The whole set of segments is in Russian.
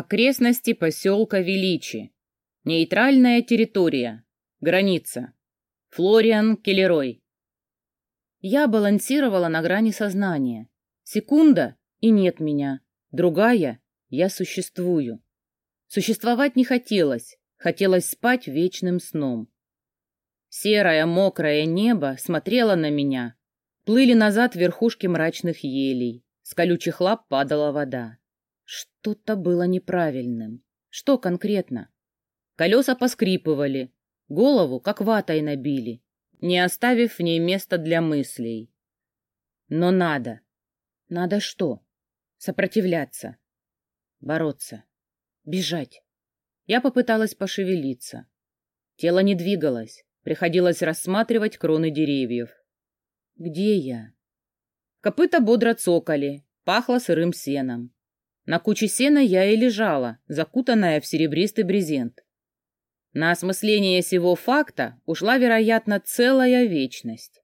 Окрестности поселка Величи. Нейтральная территория. Граница. Флориан Келлерой. Я балансировала на грани сознания. Секунда, и нет меня. Другая, я существую. Существовать не хотелось, хотелось спать вечным сном. Серое мокрое небо смотрело на меня. Плыли назад верхушки мрачных елей. С колючих лап падала вода. Что-то было неправильным. Что конкретно? Колеса поскрипывали, голову как ватой набили, не оставив в ней места для мыслей. Но надо. Надо что? Сопротивляться. Бороться. Бежать. Я попыталась пошевелиться. Тело не двигалось. Приходилось рассматривать кроны деревьев. Где я? Копыта бодро цокали, пахло сырым сеном. На куче сена я и лежала, закутанная в серебристый брезент. На осмысление сего факта ушла, вероятно, целая вечность.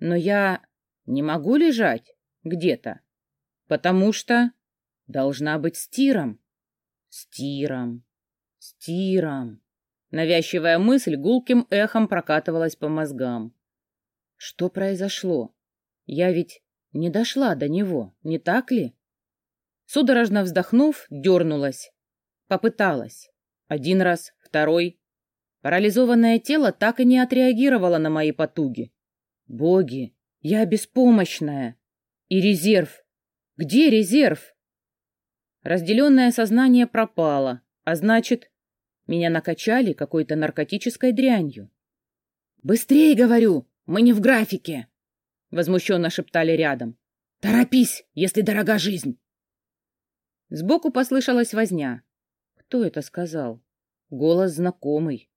Но я не могу лежать где-то, потому что должна быть стиром. Стиром. Стиром. Навязчивая мысль гулким эхом прокатывалась по мозгам. Что произошло? Я ведь не дошла до него, не так ли? Судорожно вздохнув, дернулась. Попыталась. Один раз, второй. Парализованное тело так и не отреагировало на мои потуги. Боги, я беспомощная. И резерв. Где резерв? Разделенное сознание пропало, а значит, меня накачали какой-то наркотической дрянью. «Быстрее, говорю! Мы не в графике!» Возмущенно шептали рядом. «Торопись, если дорога жизнь!» Сбоку послышалась возня. Кто это сказал? Голос знакомый.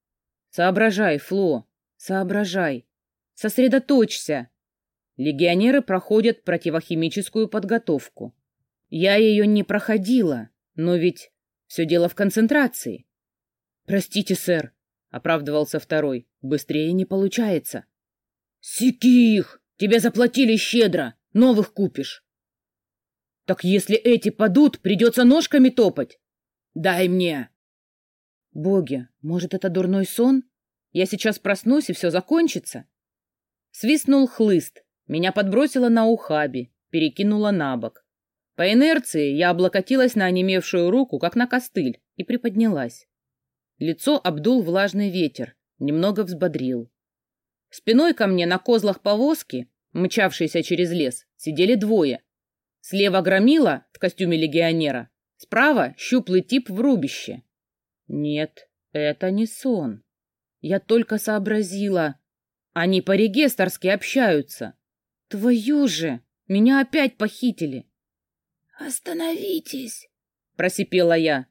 «Соображай, Фло, соображай! Сосредоточься!» Легионеры проходят противохимическую подготовку. Я ее не проходила, но ведь все дело в концентрации. Простите, сэр, оправдывался второй. Быстрее не получается. Секи их! Тебе заплатили щедро. Новых купишь. Так если эти падут, придется ножками топать. Дай мне. Боги, может, это дурной сон? Я сейчас проснусь, и все закончится. Свистнул хлыст. Меня подбросило на ухаби, перекинуло на бок. По инерции я облокотилась на онемевшую руку, как на костыль, и приподнялась. Лицо обдул влажный ветер, немного взбодрил. Спиной ко мне на козлах повозки, мчавшейся через лес, сидели двое. Слева громила в костюме легионера, справа щуплый тип в рубище. Нет, это не сон. Я только сообразила. Они по-регесторски общаются. Твою же! Меня опять похитили. «Остановитесь!» — просипела я.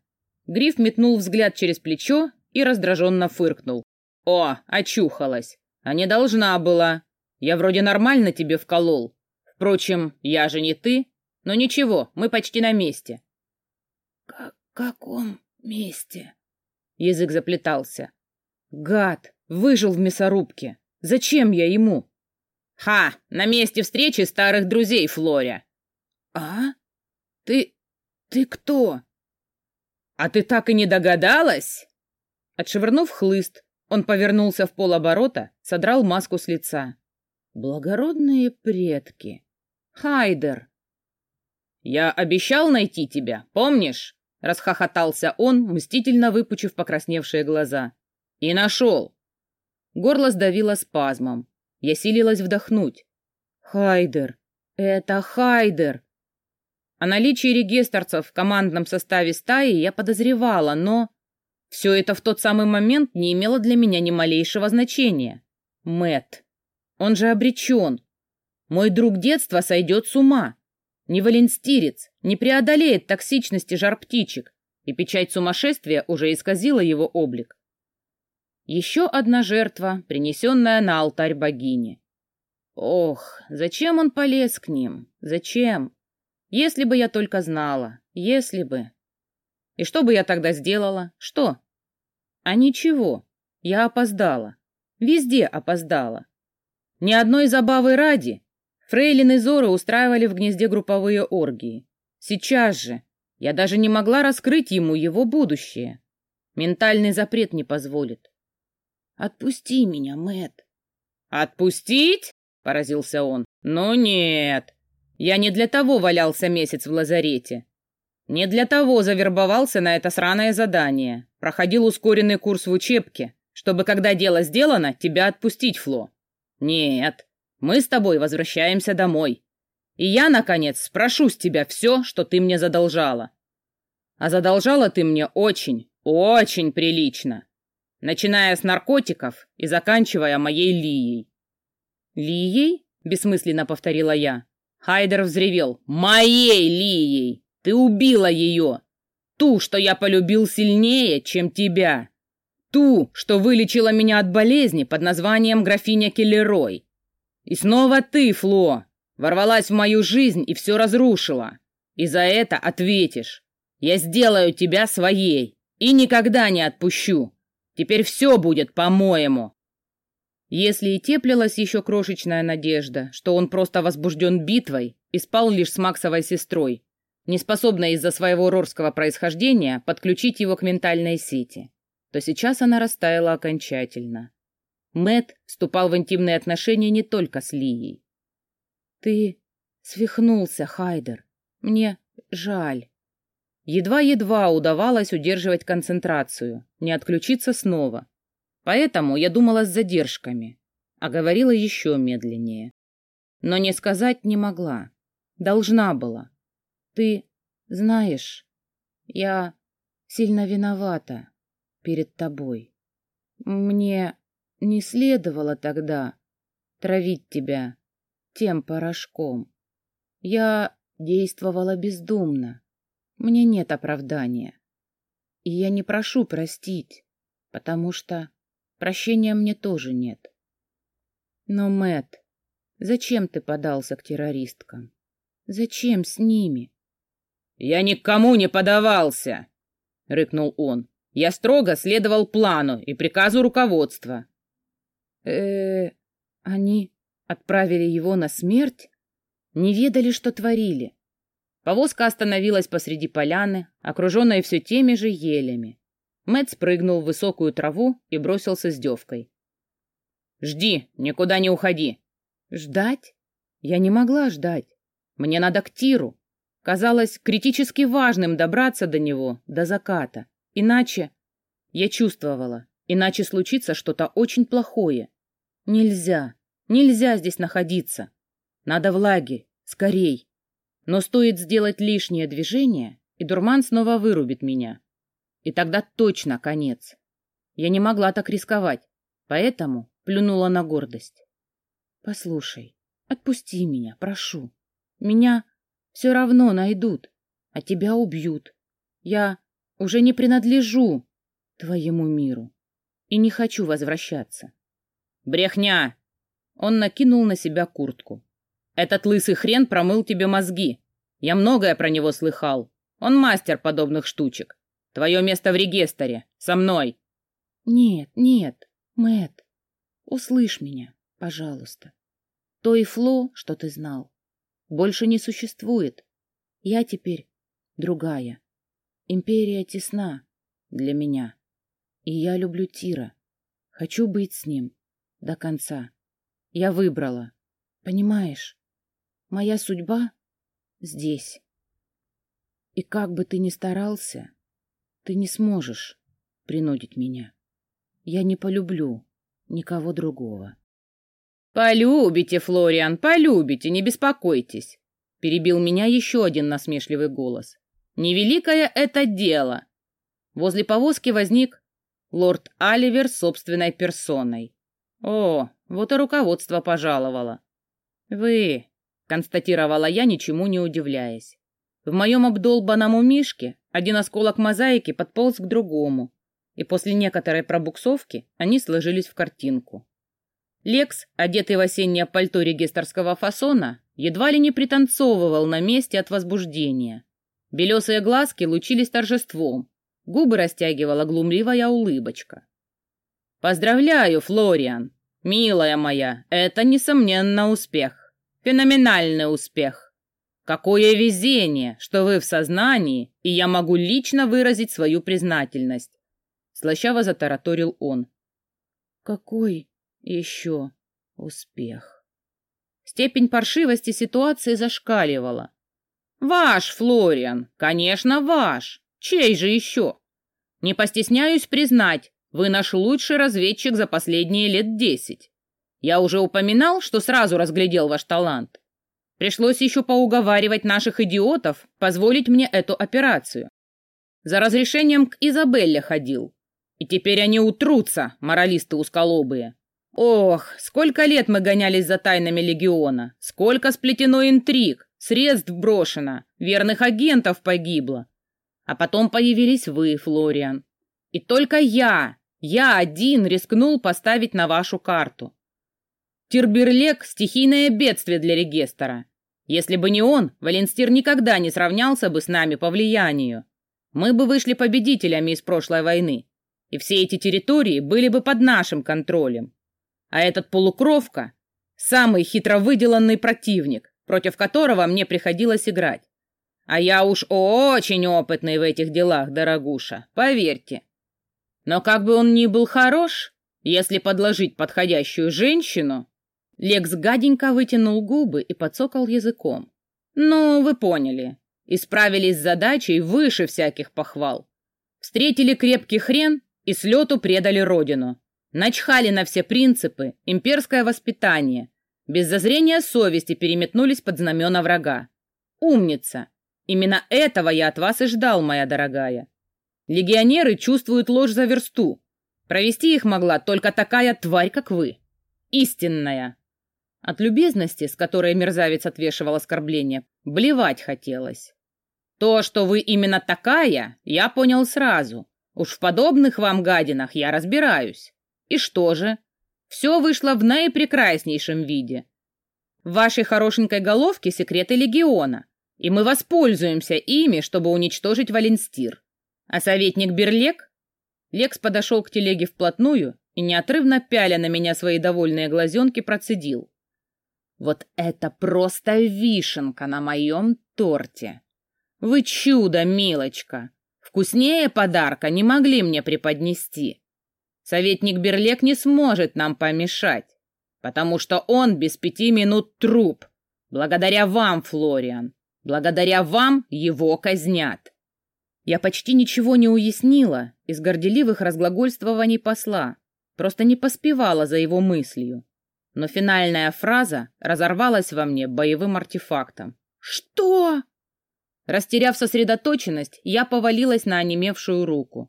Гриф метнул взгляд через плечо и раздраженно фыркнул. «О, очухалась! А не должна была! Я вроде нормально тебе вколол. Впрочем, я же не ты. Но ничего, мы почти на месте». «Как каком месте?» Язык заплетался. «Гад! Выжил в мясорубке! Зачем я ему?» «Ха! На месте встречи старых друзей, Флоря!» «А?» Ты... ты кто? А ты так и не догадалась? Отшвырнув хлыст, он повернулся в полоборота, содрал маску с лица. Благородные предки. Хайдер. Я обещал найти тебя, помнишь? Расхохотался он, мстительно выпучив покрасневшие глаза. И нашел. Горло сдавило спазмом. Я силилась вдохнуть. Хайдер. Это Хайдер. О наличии регистрцев в командном составе стаи я подозревала, но... Все это в тот самый момент не имело для меня ни малейшего значения. Мэт. Он же обречен. Мой друг детства сойдет с ума. Не валенстирец, не преодолеет токсичности жар птичек, и печать сумасшествия уже исказила его облик. Еще одна жертва, принесенная на алтарь богини. Ох, зачем он полез к ним? Зачем? Если бы я только знала, если бы. И что бы я тогда сделала? Что? А ничего. Я опоздала. Везде опоздала. Ни одной забавы ради. Фрейлины Зоры устраивали в гнезде групповые оргии. Сейчас же. Я даже не могла раскрыть ему его будущее. Ментальный запрет не позволит. Отпусти меня, Мэт. Отпустить? поразился он. Ну нет. Я не для того валялся месяц в лазарете. Не для того завербовался на это сраное задание. Проходил ускоренный курс в учебке, чтобы, когда дело сделано, тебя отпустить, Фло. Нет, мы с тобой возвращаемся домой. И я, наконец, спрошу с тебя все, что ты мне задолжала. А задолжала ты мне очень, очень прилично. Начиная с наркотиков и заканчивая моей Лией. «Лией?» — бессмысленно повторила я. Хайдер взревел. «Моей Лией! Ты убила ее! Ту, что я полюбил сильнее, чем тебя! Ту, что вылечила меня от болезни под названием графиня Келлерой! И снова ты, Фло, ворвалась в мою жизнь и все разрушила! И за это ответишь! Я сделаю тебя своей и никогда не отпущу! Теперь все будет по-моему!» Если и теплилась еще крошечная надежда, что он просто возбужден битвой и спал лишь с Максовой сестрой, не способная из-за своего рорского происхождения подключить его к ментальной сети, то сейчас она растаяла окончательно. Мэт вступал в интимные отношения не только с Лией. «Ты свихнулся, Хайдер. Мне жаль». Едва-едва удавалось удерживать концентрацию, не отключиться снова, Поэтому я думала с задержками, а говорила еще медленнее. Но не сказать не могла. Должна была. Ты знаешь, я сильно виновата перед тобой. Мне не следовало тогда травить тебя тем порошком. Я действовала бездумно. Мне нет оправдания. И я не прошу простить, потому что Прощения мне тоже нет. Но, Мэт, зачем ты подался к террористкам? Зачем с ними? Я никому не подавался, рыкнул он. Я строго следовал плану и приказу руководства. Э, они отправили его на смерть? Не ведали, что творили. Повозка остановилась посреди поляны, окруженная все теми же елями. Мэтт спрыгнул в высокую траву и бросился с девкой. «Жди, никуда не уходи!» «Ждать? Я не могла ждать. Мне надо к Тиру. Казалось критически важным добраться до него до заката. Иначе... Я чувствовала, иначе случится что-то очень плохое. Нельзя, нельзя здесь находиться. Надо в лагерь, скорей. Но стоит сделать лишнее движение, и дурман снова вырубит меня. И тогда точно конец. Я не могла так рисковать, поэтому плюнула на гордость. Послушай, отпусти меня, прошу. Меня все равно найдут, а тебя убьют. Я уже не принадлежу твоему миру и не хочу возвращаться. Брехня! Он накинул на себя куртку. Этот лысый хрен промыл тебе мозги. Я многое про него слыхал. Он мастер подобных штучек. Твое место в регистре. Со мной. Нет, нет, Мэт, услышь меня, пожалуйста. То Фло, что ты знал, больше не существует. Я теперь другая. Империя тесна для меня. И я люблю Тира. Хочу быть с ним до конца. Я выбрала. Понимаешь? Моя судьба здесь. И как бы ты ни старался, ты не сможешь принудить меня. Я не полюблю никого другого. Полюбите, Флориан, полюбите, не беспокойтесь, перебил меня еще один насмешливый голос. Невеликое это дело. Возле повозки возник лорд Аливер собственной персоной. О, вот и руководство пожаловало. Вы, констатировала я, ничему не удивляясь. В моем обдолбанном умишке один осколок мозаики подполз к другому, и после некоторой пробуксовки они сложились в картинку. Лекс, одетый в осеннее пальто регистрского фасона, едва ли не пританцовывал на месте от возбуждения. Белесые глазки лучились торжеством, губы растягивала глумливая улыбочка. «Поздравляю, Флориан! Милая моя, это, несомненно, успех. Феноменальный успех. Какое везение, что вы в сознании, и я могу лично выразить свою признательность. Слащаво затараторил он. Какой еще успех? Степень паршивости ситуации зашкаливала. Ваш, Флориан, конечно, ваш. Чей же еще? Не постесняюсь признать, вы наш лучший разведчик за последние лет десять. Я уже упоминал, что сразу разглядел ваш талант. Пришлось еще поуговаривать наших идиотов позволить мне эту операцию. За разрешением к Изабелле ходил. И теперь они утрутся, моралисты усколобые. Ох, сколько лет мы гонялись за тайнами легиона, сколько сплетено интриг, средств брошено, верных агентов погибло. А потом появились вы, Флориан. И только я, я один рискнул поставить на вашу карту. Тирберлек — стихийное бедствие для регистра. Если бы не он, Валенстир никогда не сравнялся бы с нами по влиянию. Мы бы вышли победителями из прошлой войны, и все эти территории были бы под нашим контролем. А этот полукровка — самый хитро выделанный противник, против которого мне приходилось играть. А я уж очень опытный в этих делах, дорогуша, поверьте. Но как бы он ни был хорош, если подложить подходящую женщину, Лекс гаденько вытянул губы и подсокал языком. «Ну, вы поняли. Исправились с задачей выше всяких похвал. Встретили крепкий хрен и с лету предали родину. Начхали на все принципы, имперское воспитание. Без зазрения совести переметнулись под знамена врага. Умница. Именно этого я от вас и ждал, моя дорогая. Легионеры чувствуют ложь за версту. Провести их могла только такая тварь, как вы. Истинная. От любезности, с которой мерзавец отвешивал оскорбление, блевать хотелось. То, что вы именно такая, я понял сразу. Уж в подобных вам гадинах я разбираюсь. И что же? Все вышло в наипрекраснейшем виде. В вашей хорошенькой головке секреты легиона, и мы воспользуемся ими, чтобы уничтожить Валенстир. А советник Берлек? Лекс подошел к телеге вплотную и, неотрывно пяля на меня свои довольные глазенки, процедил. Вот это просто вишенка на моем торте. Вы чудо, милочка. Вкуснее подарка не могли мне преподнести. Советник Берлек не сможет нам помешать, потому что он без пяти минут труп. Благодаря вам, Флориан. Благодаря вам его казнят. Я почти ничего не уяснила из горделивых разглагольствований посла, просто не поспевала за его мыслью но финальная фраза разорвалась во мне боевым артефактом. «Что?» Растеряв сосредоточенность, я повалилась на онемевшую руку.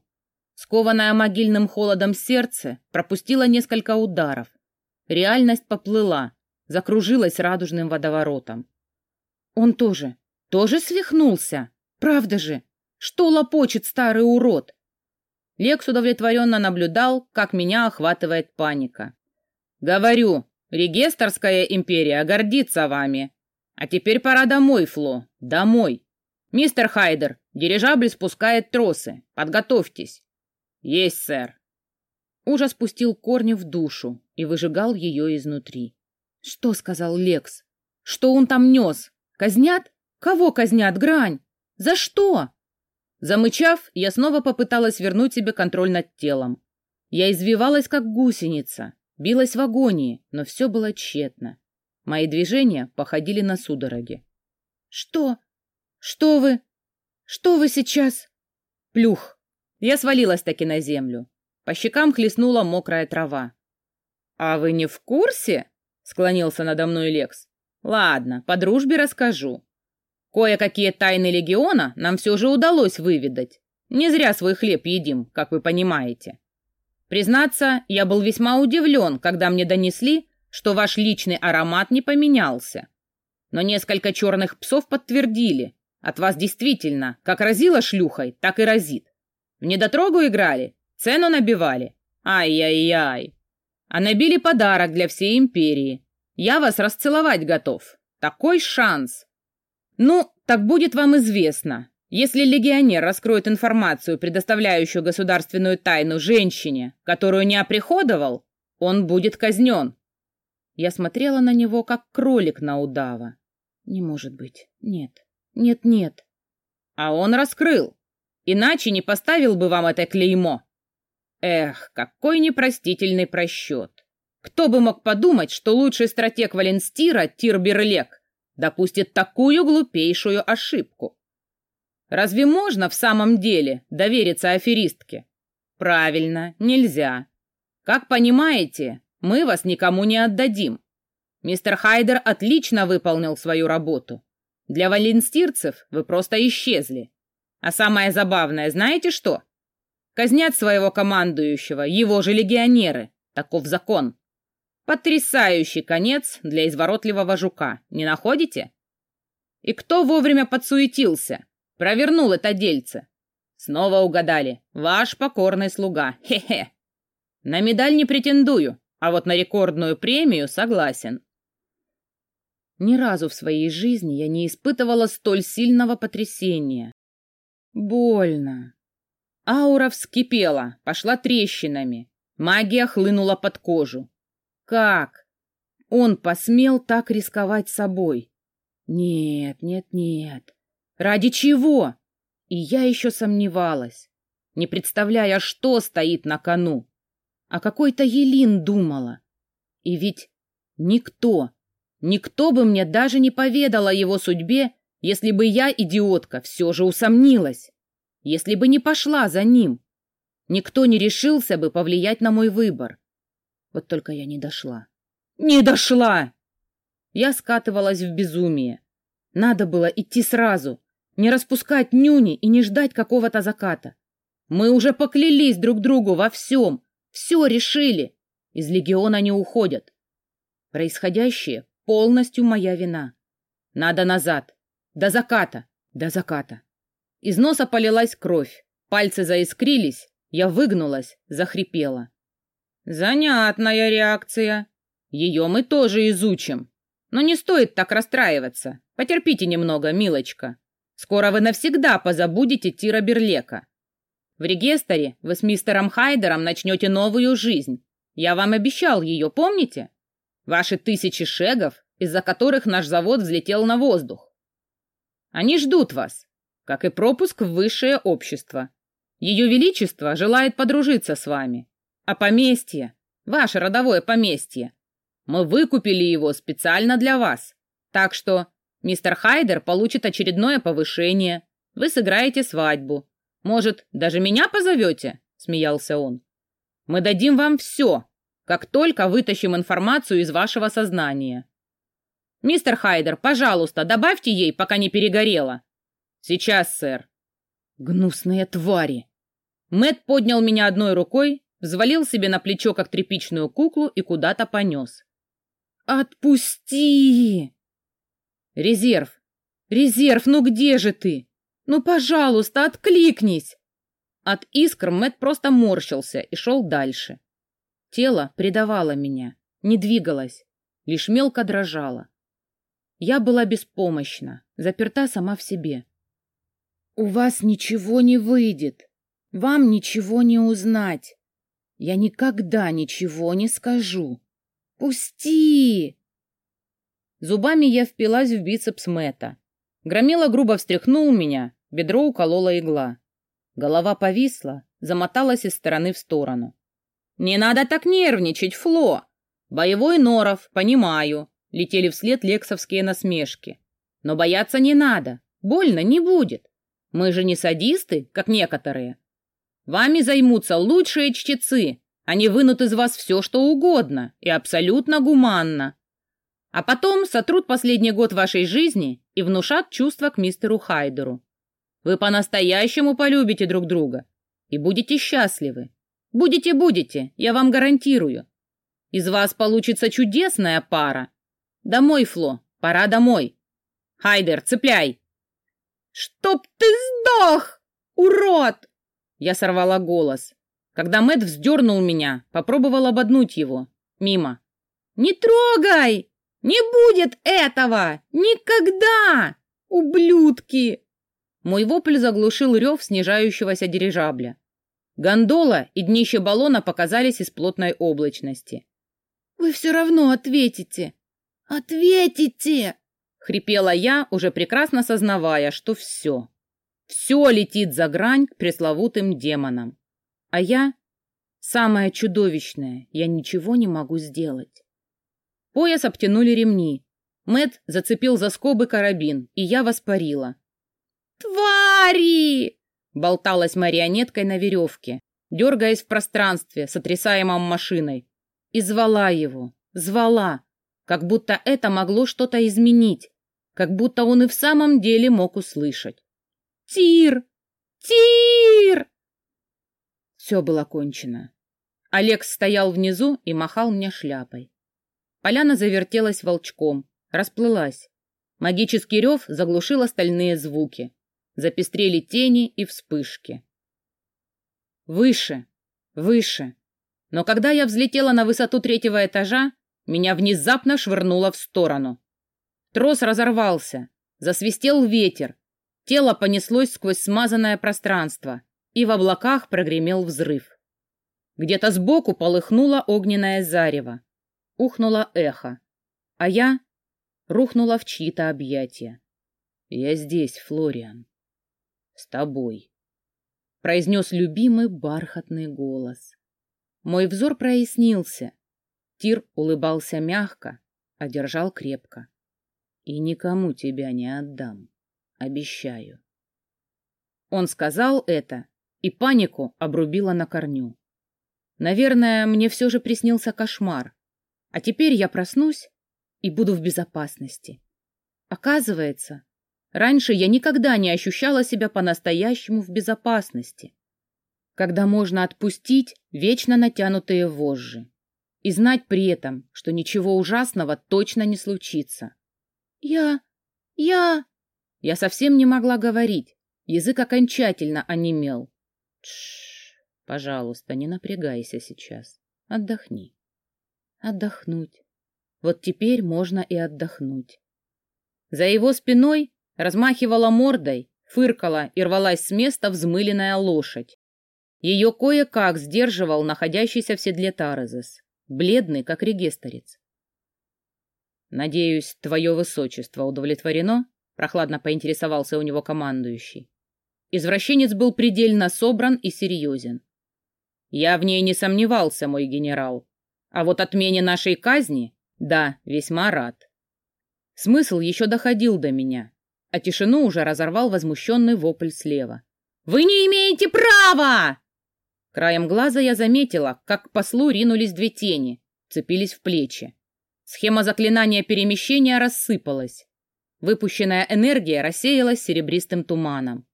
Скованное могильным холодом сердце пропустило несколько ударов. Реальность поплыла, закружилась радужным водоворотом. Он тоже, тоже свихнулся. Правда же? Что лопочет старый урод? Лекс удовлетворенно наблюдал, как меня охватывает паника. «Говорю, Регесторская империя гордится вами. А теперь пора домой, Фло, домой. Мистер Хайдер, дирижабль спускает тросы. Подготовьтесь. Есть, сэр. Ужас пустил корни в душу и выжигал ее изнутри. Что сказал Лекс? Что он там нес? Казнят? Кого казнят, Грань? За что? Замычав, я снова попыталась вернуть себе контроль над телом. Я извивалась, как гусеница, Билась в агонии, но все было тщетно. Мои движения походили на судороги. «Что? Что вы? Что вы сейчас?» Плюх. Я свалилась таки на землю. По щекам хлестнула мокрая трава. «А вы не в курсе?» — склонился надо мной Лекс. «Ладно, по дружбе расскажу. Кое-какие тайны легиона нам все же удалось выведать. Не зря свой хлеб едим, как вы понимаете. Признаться, я был весьма удивлен, когда мне донесли, что ваш личный аромат не поменялся. Но несколько черных псов подтвердили, от вас действительно, как разило шлюхой, так и разит. В недотрогу играли, цену набивали. Ай-яй-яй. А набили подарок для всей империи. Я вас расцеловать готов. Такой шанс. Ну, так будет вам известно. Если легионер раскроет информацию, предоставляющую государственную тайну женщине, которую не оприходовал, он будет казнен. Я смотрела на него, как кролик на удава. Не может быть. Нет. Нет, нет. А он раскрыл. Иначе не поставил бы вам это клеймо. Эх, какой непростительный просчет. Кто бы мог подумать, что лучший стратег Валенстира, Тирберлек, допустит такую глупейшую ошибку? Разве можно в самом деле довериться аферистке? Правильно, нельзя. Как понимаете, мы вас никому не отдадим. Мистер Хайдер отлично выполнил свою работу. Для валенстирцев вы просто исчезли. А самое забавное, знаете что? Казнят своего командующего, его же легионеры. Таков закон. Потрясающий конец для изворотливого жука, не находите? И кто вовремя подсуетился? Провернул это дельце. Снова угадали. Ваш покорный слуга. Хе-хе. На медаль не претендую, а вот на рекордную премию согласен. Ни разу в своей жизни я не испытывала столь сильного потрясения. Больно. Аура вскипела, пошла трещинами. Магия хлынула под кожу. Как? Он посмел так рисковать собой? Нет, нет, нет. Ради чего? И я еще сомневалась, не представляя, что стоит на кону. А какой-то Елин думала. И ведь никто, никто бы мне даже не поведал о его судьбе, если бы я, идиотка, все же усомнилась. Если бы не пошла за ним. Никто не решился бы повлиять на мой выбор. Вот только я не дошла. Не дошла! Я скатывалась в безумие. Надо было идти сразу, не распускать нюни и не ждать какого-то заката. Мы уже поклялись друг другу во всем, все решили. Из легиона не уходят. Происходящее полностью моя вина. Надо назад. До заката. До заката. Из носа полилась кровь. Пальцы заискрились. Я выгнулась, захрипела. Занятная реакция. Ее мы тоже изучим. Но не стоит так расстраиваться. Потерпите немного, милочка. Скоро вы навсегда позабудете Тира Берлека. В регистре вы с мистером Хайдером начнете новую жизнь. Я вам обещал ее, помните? Ваши тысячи шегов, из-за которых наш завод взлетел на воздух. Они ждут вас, как и пропуск в высшее общество. Ее Величество желает подружиться с вами. А поместье, ваше родовое поместье, мы выкупили его специально для вас. Так что мистер Хайдер получит очередное повышение. Вы сыграете свадьбу. Может, даже меня позовете?» — смеялся он. «Мы дадим вам все, как только вытащим информацию из вашего сознания. Мистер Хайдер, пожалуйста, добавьте ей, пока не перегорело. Сейчас, сэр. Гнусные твари. Мэт поднял меня одной рукой, взвалил себе на плечо, как тряпичную куклу, и куда-то понес. «Отпусти!» «Резерв! Резерв, ну где же ты? Ну, пожалуйста, откликнись!» От искр Мэт просто морщился и шел дальше. Тело предавало меня, не двигалось, лишь мелко дрожало. Я была беспомощна, заперта сама в себе. «У вас ничего не выйдет, вам ничего не узнать. Я никогда ничего не скажу. Пусти!» Зубами я впилась в бицепс Мэтта. Громила грубо встряхнул меня, бедро уколола игла. Голова повисла, замоталась из стороны в сторону. «Не надо так нервничать, Фло! Боевой норов, понимаю!» Летели вслед лексовские насмешки. «Но бояться не надо, больно не будет. Мы же не садисты, как некоторые. Вами займутся лучшие чтецы. Они вынут из вас все, что угодно, и абсолютно гуманно. А потом сотрут последний год вашей жизни и внушат чувства к мистеру Хайдеру. Вы по-настоящему полюбите друг друга и будете счастливы. Будете-будете, я вам гарантирую. Из вас получится чудесная пара. Домой, Фло, пора домой. Хайдер, цепляй. Чтоб ты сдох, урод! Я сорвала голос. Когда Мэт вздернул меня, попробовал ободнуть его. Мимо. «Не трогай! Не будет этого! Никогда! Ублюдки!» Мой вопль заглушил рев снижающегося дирижабля. Гондола и днище баллона показались из плотной облачности. «Вы все равно ответите! Ответите!» — Хрипела я, уже прекрасно сознавая, что все, все летит за грань к пресловутым демонам. А я, самое чудовищное, я ничего не могу сделать. Пояс обтянули ремни. Мэт зацепил за скобы карабин, и я воспарила. «Твари!» — болталась марионеткой на веревке, дергаясь в пространстве, сотрясаемом машиной. И звала его, звала, как будто это могло что-то изменить, как будто он и в самом деле мог услышать. «Тир! Тир!» Все было кончено. Алекс стоял внизу и махал мне шляпой. Поляна завертелась волчком, расплылась. Магический рев заглушил остальные звуки. Запестрели тени и вспышки. Выше, выше. Но когда я взлетела на высоту третьего этажа, меня внезапно швырнуло в сторону. Трос разорвался, засвистел ветер, тело понеслось сквозь смазанное пространство, и в облаках прогремел взрыв. Где-то сбоку полыхнуло огненное зарево, ухнуло эхо, а я рухнула в чьи-то объятия. «Я здесь, Флориан, с тобой», — произнес любимый бархатный голос. Мой взор прояснился. Тир улыбался мягко, а держал крепко. «И никому тебя не отдам, обещаю». Он сказал это, и панику обрубило на корню. Наверное, мне все же приснился кошмар. А теперь я проснусь и буду в безопасности. Оказывается, раньше я никогда не ощущала себя по-настоящему в безопасности когда можно отпустить вечно натянутые вожжи и знать при этом, что ничего ужасного точно не случится. Я... я... Я совсем не могла говорить, язык окончательно онемел. Тш, пожалуйста, не напрягайся сейчас. Отдохни. Отдохнуть. Вот теперь можно и отдохнуть. За его спиной размахивала мордой, фыркала и рвалась с места взмыленная лошадь. Ее кое-как сдерживал находящийся в седле Таразес, бледный, как регисторец. «Надеюсь, твое высочество удовлетворено?» — прохладно поинтересовался у него командующий. Извращенец был предельно собран и серьезен. «Я в ней не сомневался, мой генерал. А вот отмене нашей казни, да, весьма рад». Смысл еще доходил до меня, а тишину уже разорвал возмущенный вопль слева. «Вы не имеете права!» Краем глаза я заметила, как к послу ринулись две тени, цепились в плечи. Схема заклинания перемещения рассыпалась. Выпущенная энергия рассеялась серебристым туманом.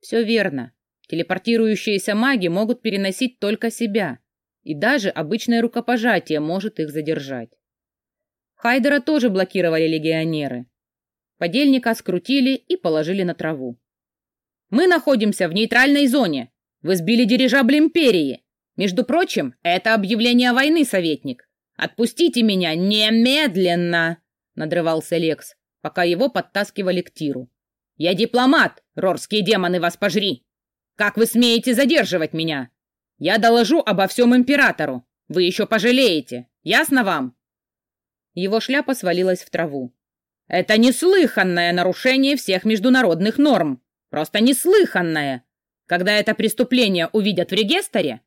Все верно. Телепортирующиеся маги могут переносить только себя, и даже обычное рукопожатие может их задержать. Хайдера тоже блокировали легионеры. Подельника скрутили и положили на траву. «Мы находимся в нейтральной зоне», вы сбили дирижабль Империи. Между прочим, это объявление войны, советник. Отпустите меня немедленно!» — надрывался Лекс, пока его подтаскивали к тиру. «Я дипломат, рорские демоны вас пожри! Как вы смеете задерживать меня? Я доложу обо всем императору. Вы еще пожалеете. Ясно вам?» Его шляпа свалилась в траву. «Это неслыханное нарушение всех международных норм. Просто неслыханное. Когда это преступление увидят в регистре?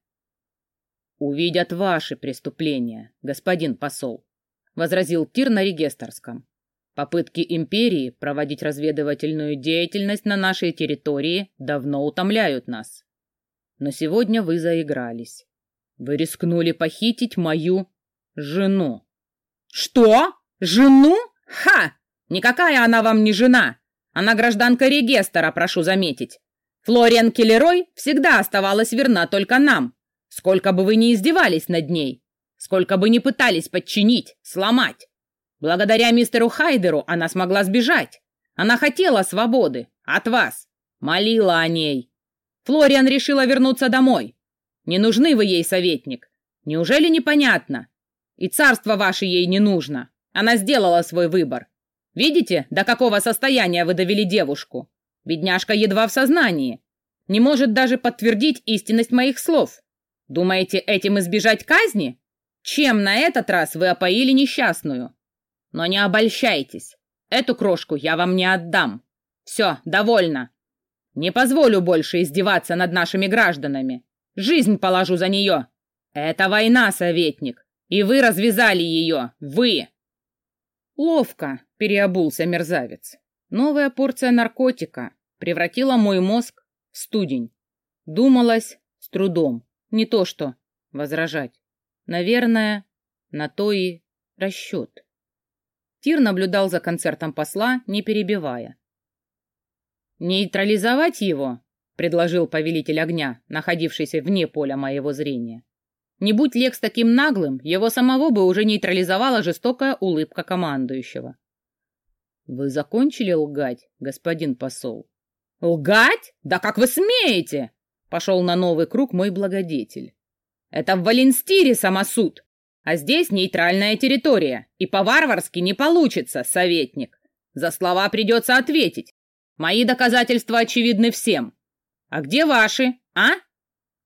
Увидят ваши преступления, господин посол, возразил Тир на регистрском. Попытки империи проводить разведывательную деятельность на нашей территории давно утомляют нас. Но сегодня вы заигрались. Вы рискнули похитить мою жену. Что? Жену? Ха! Никакая она вам не жена. Она гражданка регистра, прошу заметить. Флориан Келлерой всегда оставалась верна только нам, сколько бы вы ни издевались над ней, сколько бы ни пытались подчинить, сломать. Благодаря мистеру Хайдеру она смогла сбежать. Она хотела свободы от вас, молила о ней. Флориан решила вернуться домой. Не нужны вы ей, советник. Неужели непонятно? И царство ваше ей не нужно. Она сделала свой выбор. Видите, до какого состояния вы довели девушку? Бедняжка едва в сознании. Не может даже подтвердить истинность моих слов. Думаете, этим избежать казни? Чем на этот раз вы опоили несчастную? Но не обольщайтесь. Эту крошку я вам не отдам. Все, довольно. Не позволю больше издеваться над нашими гражданами. Жизнь положу за нее. Это война, советник. И вы развязали ее. Вы. Ловко переобулся мерзавец. Новая порция наркотика превратила мой мозг в студень. Думалось с трудом. Не то что возражать. Наверное, на то и расчет. Тир наблюдал за концертом посла, не перебивая. «Нейтрализовать его?» — предложил повелитель огня, находившийся вне поля моего зрения. Не будь Лекс таким наглым, его самого бы уже нейтрализовала жестокая улыбка командующего. «Вы закончили лгать, господин посол?» «Лгать? Да как вы смеете?» — пошел на новый круг мой благодетель. «Это в Валенстире самосуд, а здесь нейтральная территория, и по-варварски не получится, советник. За слова придется ответить. Мои доказательства очевидны всем. А где ваши, а?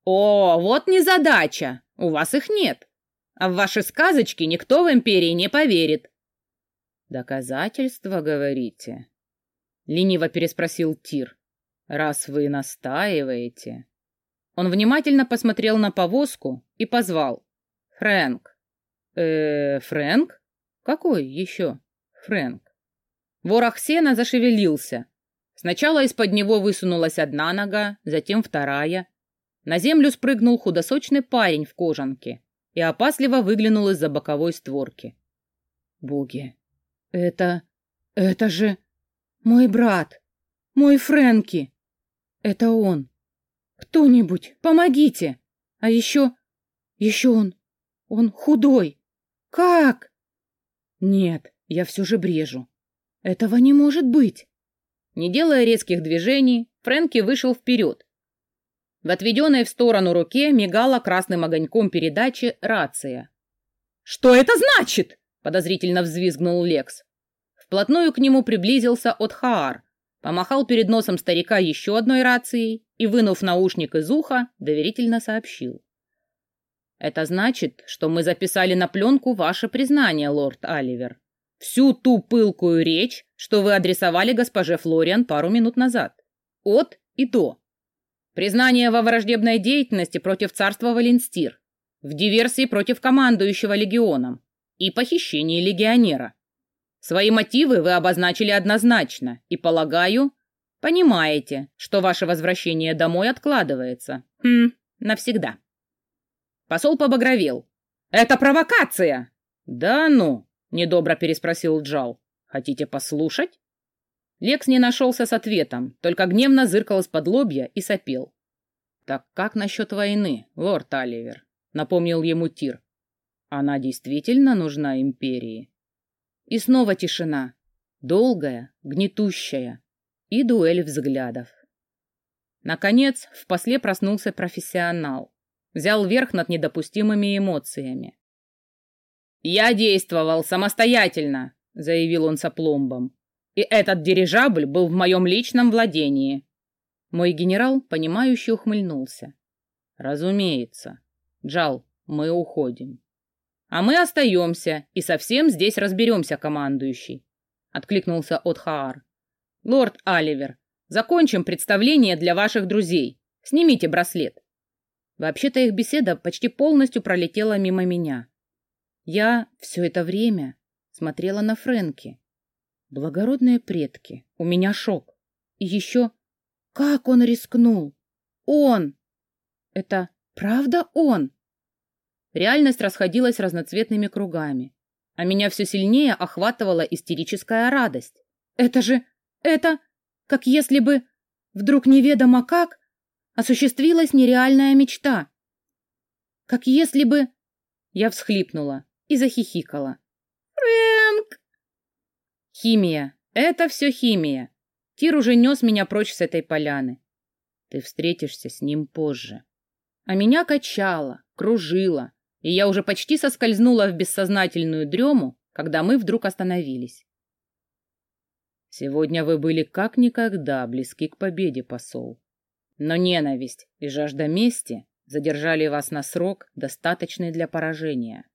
О, вот незадача. У вас их нет. А в ваши сказочки никто в империи не поверит. Доказательства, говорите? Лениво переспросил Тир. Раз вы настаиваете. Он внимательно посмотрел на повозку и позвал. Фрэнк. Э, Фрэнк? Какой еще Фрэнк? Ворох сена зашевелился, Сначала из-под него высунулась одна нога, затем вторая. На землю спрыгнул худосочный парень в кожанке и опасливо выглянул из-за боковой створки. Боги, это... это же... мой брат, мой Фрэнки. Это он. Кто-нибудь, помогите. А еще... еще он... он худой. Как? Нет, я все же брежу. Этого не может быть. Не делая резких движений, Фрэнки вышел вперед. В отведенной в сторону руке мигала красным огоньком передачи рация. «Что это значит?» — подозрительно взвизгнул Лекс. Вплотную к нему приблизился Отхаар, помахал перед носом старика еще одной рацией и, вынув наушник из уха, доверительно сообщил. «Это значит, что мы записали на пленку ваше признание, лорд Оливер всю ту пылкую речь, что вы адресовали госпоже Флориан пару минут назад. От и до. Признание во враждебной деятельности против царства Валенстир, в диверсии против командующего легионом и похищении легионера. Свои мотивы вы обозначили однозначно и, полагаю, понимаете, что ваше возвращение домой откладывается. Хм, навсегда. Посол побагровел. «Это провокация!» «Да ну!» — недобро переспросил Джал. «Хотите послушать?» Лекс не нашелся с ответом, только гневно зыркал из-под лобья и сопел. «Так как насчет войны, лорд Оливер?» — напомнил ему Тир. «Она действительно нужна империи?» И снова тишина, долгая, гнетущая, и дуэль взглядов. Наконец, в после проснулся профессионал. Взял верх над недопустимыми эмоциями. «Я действовал самостоятельно», — заявил он с. «И этот дирижабль был в моем личном владении». Мой генерал, понимающе ухмыльнулся. «Разумеется. Джал, мы уходим». «А мы остаемся и совсем здесь разберемся, командующий», — откликнулся Отхаар. «Лорд Оливер, закончим представление для ваших друзей. Снимите браслет». Вообще-то их беседа почти полностью пролетела мимо меня. Я все это время смотрела на Фрэнки. Благородные предки, у меня шок. И еще, как он рискнул? Он! Это правда он? Реальность расходилась разноцветными кругами, а меня все сильнее охватывала истерическая радость. Это же, это, как если бы, вдруг неведомо как, осуществилась нереальная мечта. Как если бы... Я всхлипнула и захихикала. «Фрэнк!» Химия. Это все химия. Тир уже нес меня прочь с этой поляны. Ты встретишься с ним позже. А меня качало, кружило, и я уже почти соскользнула в бессознательную дрему, когда мы вдруг остановились. Сегодня вы были как никогда близки к победе, посол. Но ненависть и жажда мести задержали вас на срок, достаточный для поражения.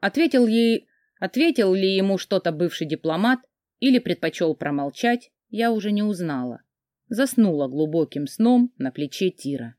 Ответил ей, ответил ли ему что-то бывший дипломат, или предпочел промолчать, я уже не узнала. Заснула глубоким сном на плече Тира.